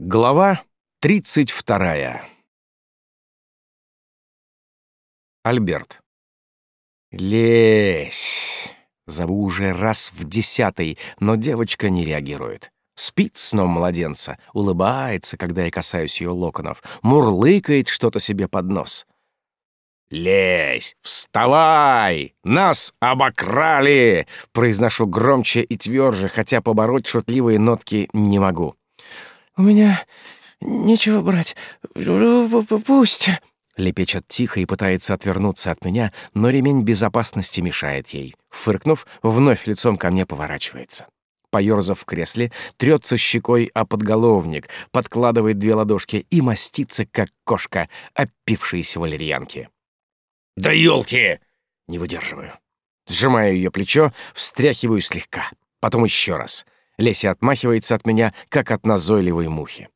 Глава 32. Альберт. «Лезь!» Зову уже раз в десятый, но девочка не реагирует. Спит сном младенца, улыбается, когда я касаюсь ее локонов, мурлыкает что-то себе под нос. «Лезь! Вставай! Нас обокрали!» Произношу громче и тверже, хотя побороть шутливые нотки не могу. «У меня нечего брать. Пусть...» Лепечет тихо и пытается отвернуться от меня, но ремень безопасности мешает ей. Фыркнув, вновь лицом ко мне поворачивается. Поёрзав в кресле, трется щекой о подголовник, подкладывает две ладошки и мастится, как кошка, опившиеся валерьянки. «Да елки!» — не выдерживаю. Сжимаю ее плечо, встряхиваю слегка. Потом еще раз — Леся отмахивается от меня, как от назойливой мухи.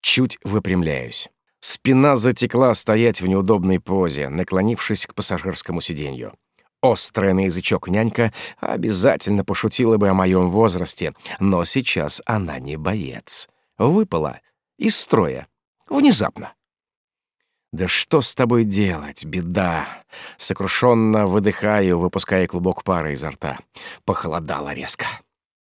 Чуть выпрямляюсь. Спина затекла стоять в неудобной позе, наклонившись к пассажирскому сиденью. Острая на язычок нянька обязательно пошутила бы о моем возрасте, но сейчас она не боец. Выпала из строя. Внезапно. «Да что с тобой делать, беда?» Сокрушенно выдыхаю, выпуская клубок пара изо рта. Похолодало резко.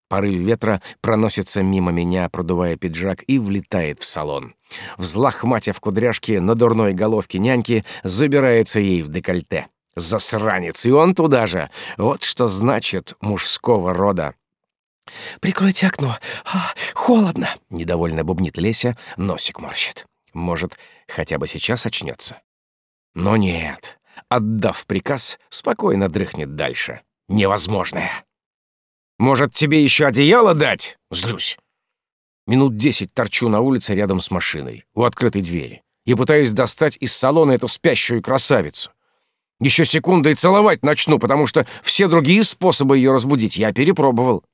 Порыв ветра проносится мимо меня, продувая пиджак, и влетает в салон. Взлохматив кудряшки на дурной головке няньки, забирается ей в декольте. Засранец, и он туда же. Вот что значит мужского рода. «Прикройте окно. А, холодно!» — недовольно бубнит Леся, носик морщит. Может, хотя бы сейчас очнется. Но нет. Отдав приказ, спокойно дрыхнет дальше. Невозможное. Может, тебе еще одеяло дать? Злюсь. Минут десять торчу на улице рядом с машиной, у открытой двери, и пытаюсь достать из салона эту спящую красавицу. Еще секунда и целовать начну, потому что все другие способы ее разбудить я перепробовал.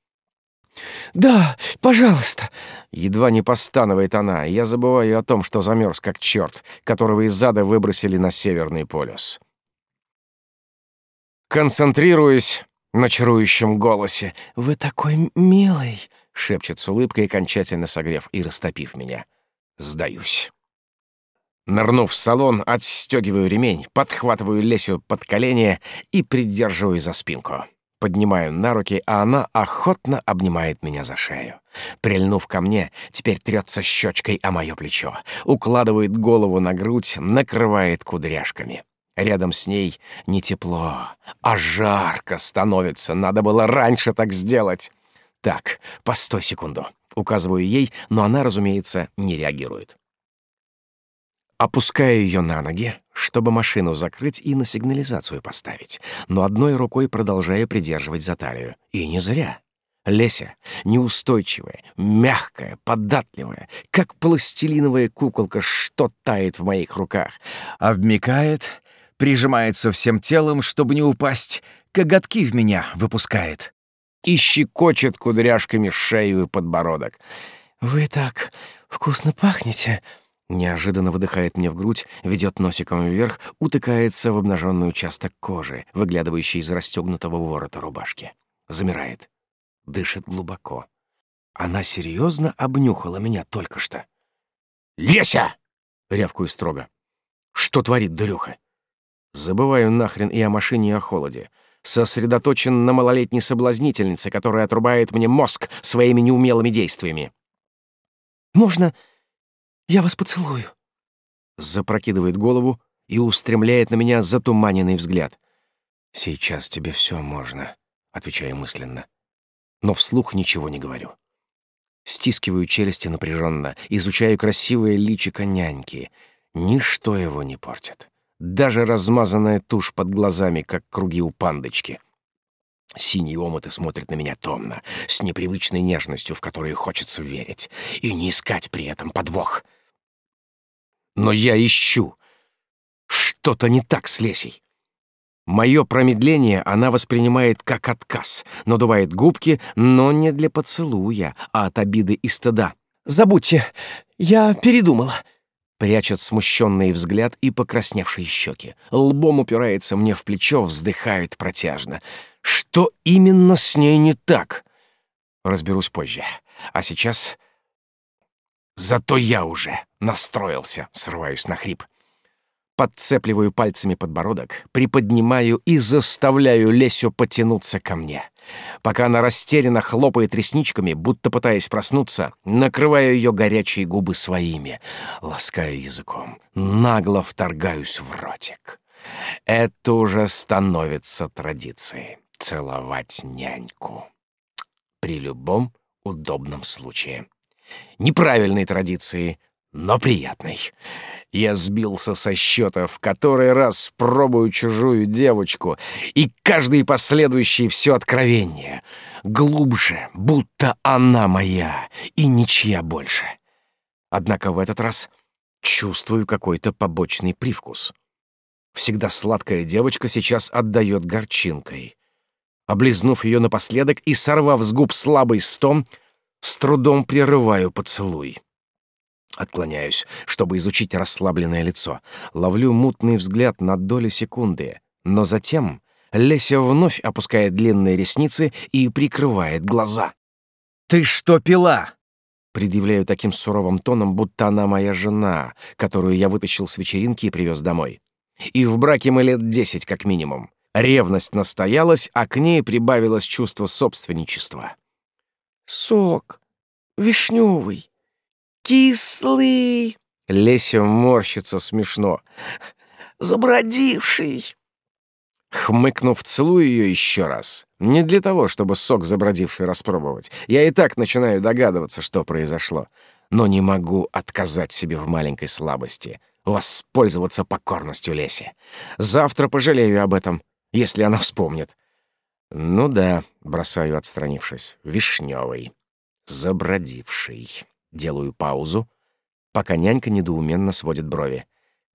«Да, пожалуйста!» Едва не постанывает она, и я забываю о том, что замерз как черт, которого из зада выбросили на Северный полюс. Концентрируюсь на чарующем голосе. «Вы такой милый!» — шепчет с улыбкой, окончательно согрев и растопив меня. Сдаюсь. Нырнув в салон, отстегиваю ремень, подхватываю Лесю под колени и придерживаю за спинку. Поднимаю на руки, а она охотно обнимает меня за шею. Прильнув ко мне, теперь трется щечкой о мое плечо, укладывает голову на грудь, накрывает кудряшками. Рядом с ней не тепло, а жарко становится. Надо было раньше так сделать. Так, постой секунду. Указываю ей, но она, разумеется, не реагирует. Опускаю ее на ноги, чтобы машину закрыть и на сигнализацию поставить, но одной рукой продолжаю придерживать за талию. И не зря. Леся, неустойчивая, мягкая, податливая, как пластилиновая куколка, что тает в моих руках, обмикает прижимается всем телом, чтобы не упасть, коготки в меня выпускает и щекочет кудряшками шею и подбородок. «Вы так вкусно пахнете!» Неожиданно выдыхает мне в грудь, ведет носиком вверх, утыкается в обнаженный участок кожи, выглядывающий из расстегнутого ворота рубашки. Замирает. Дышит глубоко. Она серьезно обнюхала меня только что. «Леся!» — рявкую строго. «Что творит дурюха? Забываю нахрен и о машине, и о холоде. Сосредоточен на малолетней соблазнительнице, которая отрубает мне мозг своими неумелыми действиями. «Можно я вас поцелую?» Запрокидывает голову и устремляет на меня затуманенный взгляд. «Сейчас тебе все можно», — отвечаю мысленно. Но вслух ничего не говорю. Стискиваю челюсти напряженно, изучаю красивое личико няньки. Ничто его не портит даже размазанная тушь под глазами, как круги у пандочки. Синие омыты смотрят на меня томно, с непривычной нежностью, в которую хочется верить, и не искать при этом подвох. Но я ищу. Что-то не так с Лесей. Мое промедление она воспринимает как отказ, надувает губки, но не для поцелуя, а от обиды и стыда. «Забудьте, я передумала», Прячет смущенный взгляд и покрасневшие щеки. Лбом упирается мне в плечо, вздыхает протяжно. Что именно с ней не так? Разберусь позже. А сейчас... Зато я уже настроился, срываюсь на хрип. Подцепливаю пальцами подбородок, приподнимаю и заставляю Лесю потянуться ко мне. Пока она растерянно хлопает ресничками, будто пытаясь проснуться, накрываю ее горячие губы своими, ласкаю языком, нагло вторгаюсь в ротик. Это уже становится традицией — целовать няньку. При любом удобном случае. Неправильной традиции, но приятной. Я сбился со счета, в который раз пробую чужую девочку, и каждый последующий все откровение. Глубже, будто она моя, и ничья больше. Однако в этот раз чувствую какой-то побочный привкус. Всегда сладкая девочка сейчас отдает горчинкой. Облизнув ее напоследок и сорвав с губ слабый стон, с трудом прерываю поцелуй. Отклоняюсь, чтобы изучить расслабленное лицо. Ловлю мутный взгляд на доли секунды. Но затем Леся вновь опускает длинные ресницы и прикрывает глаза. «Ты что пила?» Предъявляю таким суровым тоном, будто она моя жена, которую я вытащил с вечеринки и привез домой. И в браке мы лет десять как минимум. Ревность настоялась, а к ней прибавилось чувство собственничества. «Сок. Вишневый. Кислый. Леся морщится смешно. Забродивший. Хмыкнув, целую ее еще раз. Не для того, чтобы сок забродивший распробовать. Я и так начинаю догадываться, что произошло. Но не могу отказать себе в маленькой слабости. Воспользоваться покорностью Леси. Завтра пожалею об этом, если она вспомнит. Ну да, бросаю, отстранившись. Вишневый. Забродивший. Делаю паузу, пока нянька недоуменно сводит брови.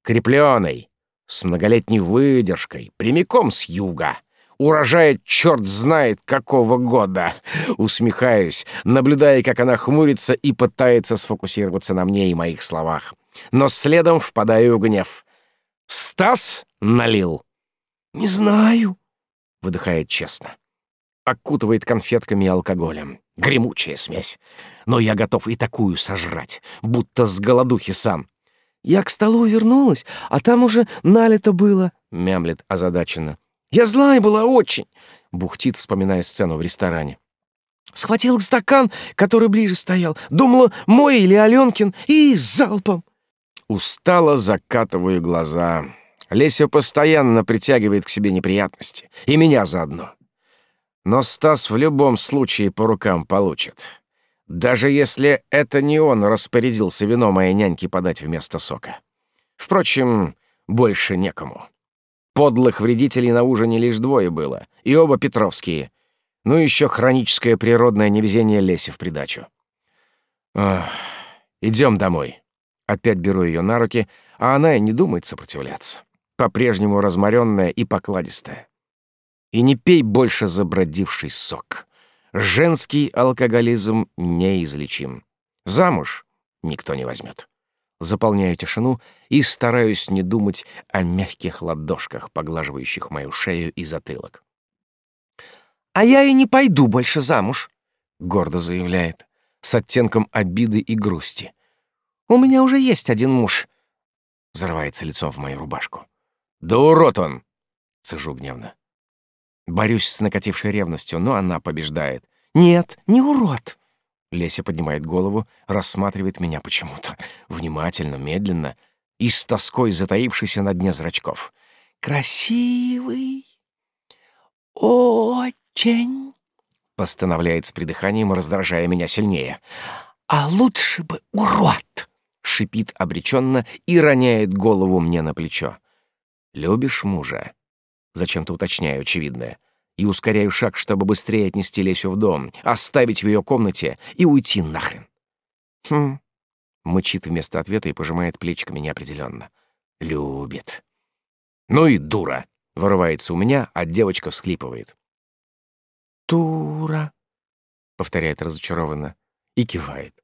Крепленый, с многолетней выдержкой, прямиком с юга. Урожает черт знает какого года. Усмехаюсь, наблюдая, как она хмурится и пытается сфокусироваться на мне и моих словах. Но следом впадаю в гнев. «Стас налил?» «Не знаю», — выдыхает честно. Окутывает конфетками и алкоголем. Гремучая смесь но я готов и такую сожрать, будто с голодухи сам. «Я к столу вернулась, а там уже налито было», — мямлет озадаченно. «Я злая была очень», — бухтит, вспоминая сцену в ресторане. Схватил стакан, который ближе стоял, думала, мой или Аленкин, и залпом. Устало закатываю глаза. Леся постоянно притягивает к себе неприятности, и меня заодно. Но Стас в любом случае по рукам получит. Даже если это не он распорядился вино моей няньки подать вместо сока. Впрочем, больше некому. Подлых вредителей на ужине лишь двое было, и оба петровские. Ну еще хроническое природное невезение Леси в придачу. Идем домой. Опять беру ее на руки, а она и не думает сопротивляться. По-прежнему разморенная и покладистая. И не пей больше забродивший сок. Женский алкоголизм неизлечим. Замуж никто не возьмет. Заполняю тишину и стараюсь не думать о мягких ладошках, поглаживающих мою шею и затылок. «А я и не пойду больше замуж», — гордо заявляет, с оттенком обиды и грусти. «У меня уже есть один муж», — зарывается лицом в мою рубашку. «Да урод он!» — цежу гневно. Борюсь с накатившей ревностью, но она побеждает. «Нет, не урод!» Леся поднимает голову, рассматривает меня почему-то. Внимательно, медленно и с тоской затаившейся на дне зрачков. «Красивый! Очень!» Постановляет с придыханием, раздражая меня сильнее. «А лучше бы урод!» Шипит обреченно и роняет голову мне на плечо. «Любишь мужа?» Зачем-то уточняю очевидное. И ускоряю шаг, чтобы быстрее отнести Лесю в дом, оставить в ее комнате и уйти нахрен. «Хм...» — мычит вместо ответа и пожимает плечиками неопределенно. «Любит». «Ну и дура!» — вырывается у меня, а девочка всхлипывает. «Дура», — повторяет разочарованно и кивает.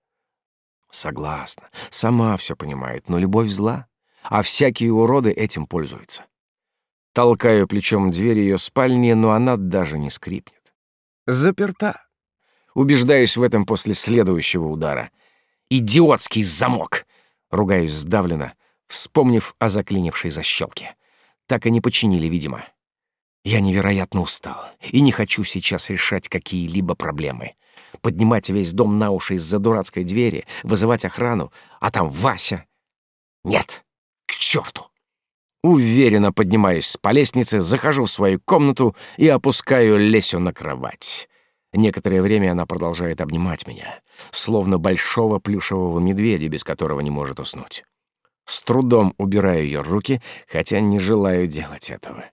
Согласна, сама все понимает, но любовь зла, а всякие уроды этим пользуются. Толкаю плечом дверь ее спальни, но она даже не скрипнет. Заперта. Убеждаюсь в этом после следующего удара. Идиотский замок! Ругаюсь сдавленно, вспомнив о заклинившей защелке. Так и не починили, видимо. Я невероятно устал и не хочу сейчас решать какие-либо проблемы. Поднимать весь дом на уши из-за дурацкой двери, вызывать охрану, а там Вася. Нет, к черту! Уверенно поднимаюсь по лестнице, захожу в свою комнату и опускаю Лесю на кровать. Некоторое время она продолжает обнимать меня, словно большого плюшевого медведя, без которого не может уснуть. С трудом убираю ее руки, хотя не желаю делать этого.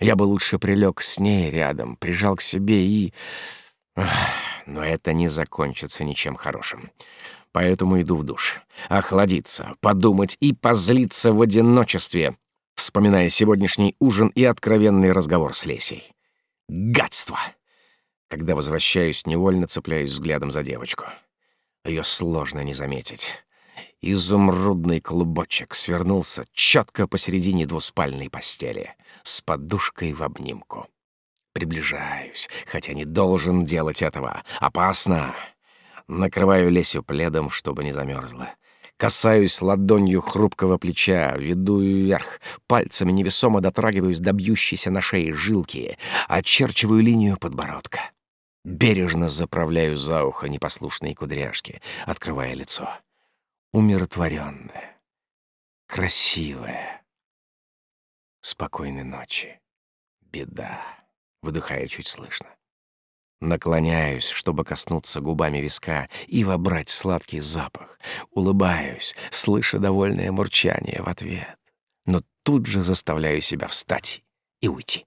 Я бы лучше прилег с ней рядом, прижал к себе и... Но это не закончится ничем хорошим. Поэтому иду в душ. Охладиться, подумать и позлиться в одиночестве, вспоминая сегодняшний ужин и откровенный разговор с Лесей. Гадство! Когда возвращаюсь, невольно цепляюсь взглядом за девочку. Ее сложно не заметить. Изумрудный клубочек свернулся четко посередине двуспальной постели, с подушкой в обнимку. Приближаюсь, хотя не должен делать этого. Опасно. Накрываю Лесю пледом, чтобы не замерзла. Касаюсь ладонью хрупкого плеча, веду вверх, пальцами невесомо дотрагиваюсь до бьющейся на шее жилки, очерчиваю линию подбородка. Бережно заправляю за ухо непослушные кудряшки, открывая лицо умиротворенная, красивая. Спокойной ночи. Беда. Выдыхаю чуть слышно. Наклоняюсь, чтобы коснуться губами виска и вобрать сладкий запах. Улыбаюсь, слыша довольное мурчание в ответ. Но тут же заставляю себя встать и уйти.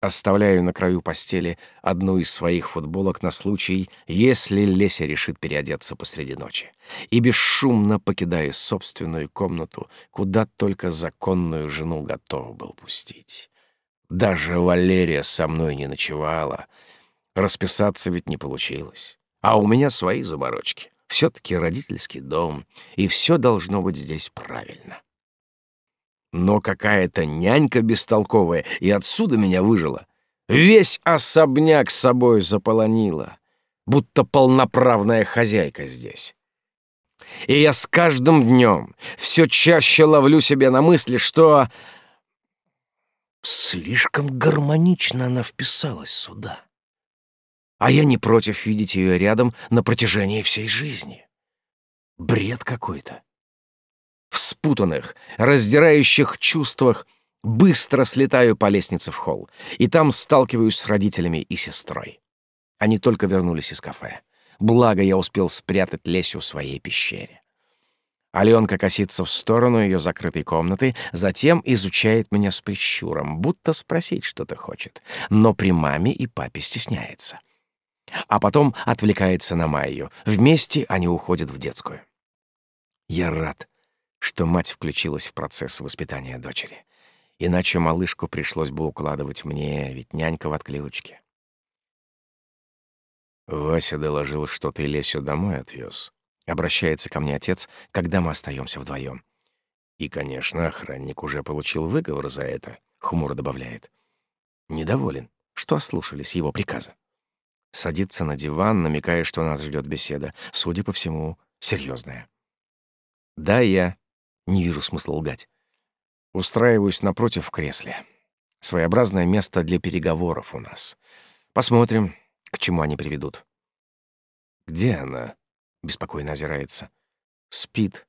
Оставляю на краю постели одну из своих футболок на случай, если Леся решит переодеться посреди ночи, и бесшумно покидаю собственную комнату, куда только законную жену готов был пустить. Даже Валерия со мной не ночевала. Расписаться ведь не получилось. А у меня свои заморочки. Все-таки родительский дом, и все должно быть здесь правильно. Но какая-то нянька бестолковая и отсюда меня выжила. Весь особняк собой заполонила, будто полноправная хозяйка здесь. И я с каждым днем все чаще ловлю себя на мысли, что слишком гармонично она вписалась сюда. А я не против видеть ее рядом на протяжении всей жизни. Бред какой-то в спутанных, раздирающих чувствах быстро слетаю по лестнице в холл, и там сталкиваюсь с родителями и сестрой. Они только вернулись из кафе. Благо, я успел спрятать Лесю в своей пещере. Аленка косится в сторону ее закрытой комнаты, затем изучает меня с прищуром, будто спросить что-то хочет, но при маме и папе стесняется. А потом отвлекается на Майю. Вместе они уходят в детскую. Я рад, что мать включилась в процесс воспитания дочери. Иначе малышку пришлось бы укладывать мне, ведь нянька в отключке. Вася доложил, что ты Лесю домой отвез. Обращается ко мне отец, когда мы остаемся вдвоем. И, конечно, охранник уже получил выговор за это, хмуро добавляет. Недоволен, что ослушались его приказа. Садится на диван, намекая, что нас ждет беседа, судя по всему, серьезная. Да, я не вижу смысла лгать. Устраиваюсь напротив в кресле. Своеобразное место для переговоров у нас. Посмотрим, к чему они приведут. «Где она?» — беспокойно озирается. «Спит».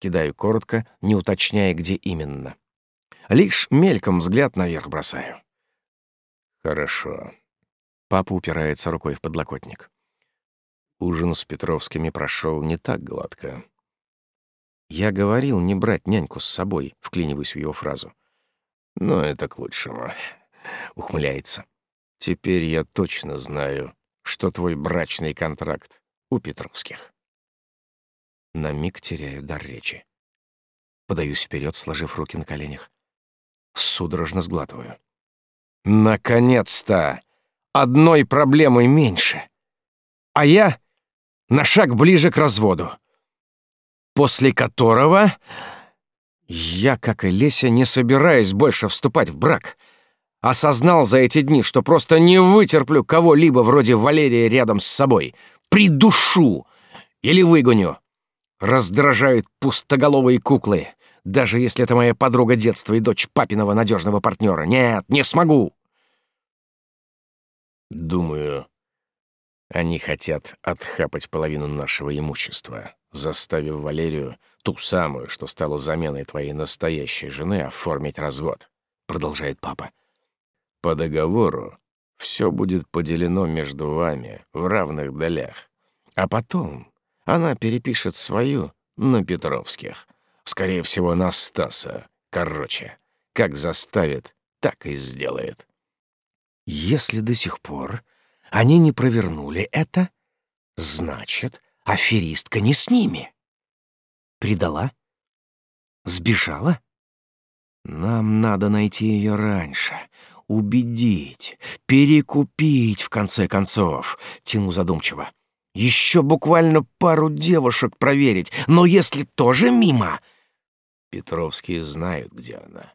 Кидаю коротко, не уточняя, где именно. Лишь мельком взгляд наверх бросаю. «Хорошо». Папа упирается рукой в подлокотник. Ужин с Петровскими прошел не так гладко. «Я говорил не брать няньку с собой», — вклиниваюсь в его фразу. «Но это к лучшему», — ухмыляется. «Теперь я точно знаю, что твой брачный контракт у Петровских». На миг теряю дар речи. Подаюсь вперед, сложив руки на коленях. Судорожно сглатываю. «Наконец-то! Одной проблемой меньше! А я на шаг ближе к разводу!» после которого я, как и Леся, не собираюсь больше вступать в брак. Осознал за эти дни, что просто не вытерплю кого-либо вроде Валерия рядом с собой. Придушу или выгоню. Раздражают пустоголовые куклы, даже если это моя подруга детства и дочь папиного надежного партнера. Нет, не смогу. Думаю, они хотят отхапать половину нашего имущества, заставив Валерию, ту самую, что стала заменой твоей настоящей жены, оформить развод, продолжает папа. По договору все будет поделено между вами в равных долях. А потом она перепишет свою на Петровских. Скорее всего, на Стаса. Короче, как заставит, так и сделает. Если до сих пор они не провернули это, значит, аферистка не с ними. Предала? Сбежала? Нам надо найти ее раньше, убедить, перекупить, в конце концов, тяну задумчиво. Еще буквально пару девушек проверить, но если тоже мимо... Петровские знают, где она.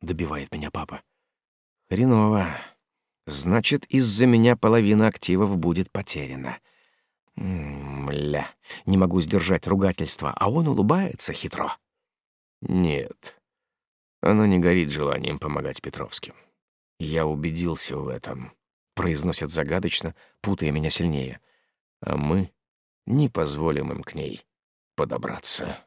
Добивает меня папа. Хреново. Значит, из-за меня половина активов будет потеряна. Мля, не могу сдержать ругательство, а он улыбается хитро. Нет, она не горит желанием помогать Петровским. Я убедился в этом, произносит загадочно, путая меня сильнее. А мы не позволим им к ней подобраться.